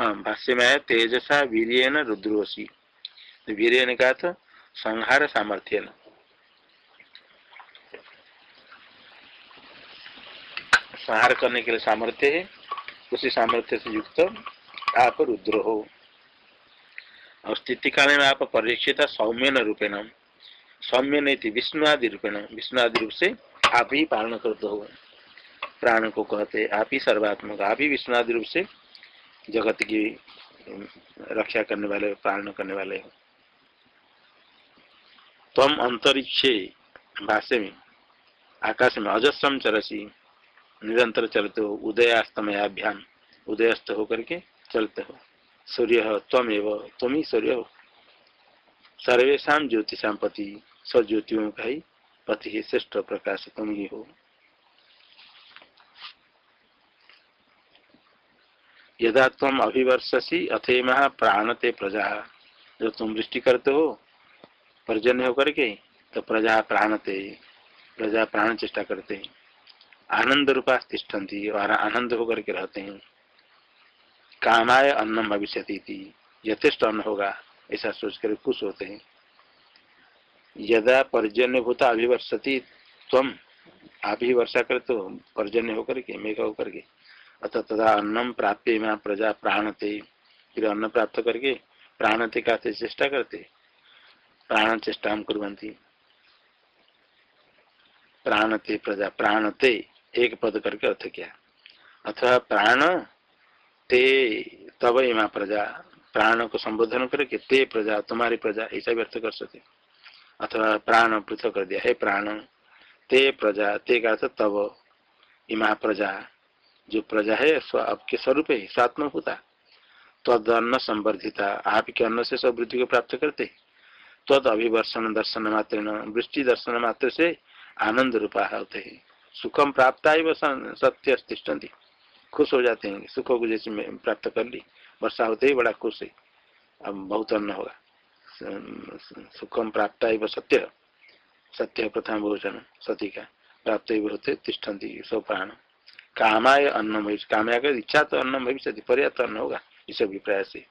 Speaker 1: हाँ भाष्य में आया तेजसा वीर रुद्रोसी वीर ने कहा था? संहार सामर्थ्य संहार करने के लिए सामर्थ्य है, उसी सामर्थ्य से युक्त आप रुद्र हो। और स्थिति काल में आप परीक्षित सौम्य न रूपेण। सौम्य नहीं विष्णु आदि रूपेण। विष्णु आदि रूप से आप ही पालन करते हो। प्राण को कहते आप ही सर्वात्मक, आप ही विष्णु आदि रूप से जगत की रक्षा करने वाले, पालन करने वाले हो। तम अंतरिक्षे भाष्य में आकाश में अजस्रम चरसी, निरंतर चलते हो उदयास्तमयाभ्याम उदयस्त होकर के चलते हो। सूर्य तम एवं तुम ही सूर्य हो। सर्वेशा ज्योतिषाम पति सज्योतियों का ही पति ही, श्रेष्ठ प्रकाश तुम ही हो। यदा तुम अभिवर्षसी अथेम प्राणते प्रजा। जो तुम वृष्टि करते हो, पर्जन्य होकर के तो प्रजा प्राणते, प्रजा प्राण चेष्टा करते हैं। आनंद रूपा तिष्ठन्ति और आनंद होकर के रहते हैं। कामाय अन्नम भविष्य यथेष्ट अन्न होगा, ऐसा सोच कर खुश होते हैं। यदा पर्जन्य भूता अभिवर्षति तम अभिवर्षा करते हो, पर्जन्य होकर के, मेघ होकर के। अतः तथा अन्नम प्राप्य में प्रजा प्राणते। फिर अन्न प्राप्त करके प्राणते का चेष्टा करते। प्राण चेष्टा कुरंती प्राणते प्रजा, प्राणते, एक पद करके अर्थ क्या। अथवा प्राण, ते तब इमा प्रजा प्राण को संबोधन करके ते प्रजा, तुम्हारी प्रजा, ऐसा व्यर्थ कर सकते। अथवा प्राण पृथक कर दिया। है प्राण, ते प्रजा, ते का तब इमा प्रजा। जो प्रजा है स्व आपके स्वरूप है स्वात्म होता। तद अन्न संवर्धिता आपके अन्न से सब वृद्धि को प्राप्त करते। तद अभिवर्षण दर्शन मात्र वृष्टि दर्शन मात्र से आनंद रूपा होते। है सुखम प्राप्त सत्य तिष्ठती खुश हो जाते हैं, सुखों को जैसे प्राप्त कर ली, वर्षा होते ही बड़ा खुश है। अब बहुत अन्न होगा। सुखम प्राप्त है सत्य। सत्य प्रथम भोजन, सती का। प्राप्त होते तिष्ठती सब प्राण। कामाय अन्न भविष्य, कामया कर इच्छा तो अन्न भविष्य पर्याप्त अन्न होगा, इस अभिप्राय से।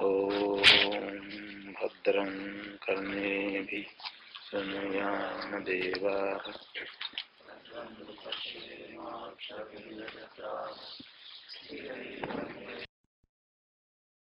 Speaker 1: ओ भद्रं कर्णे भी देवा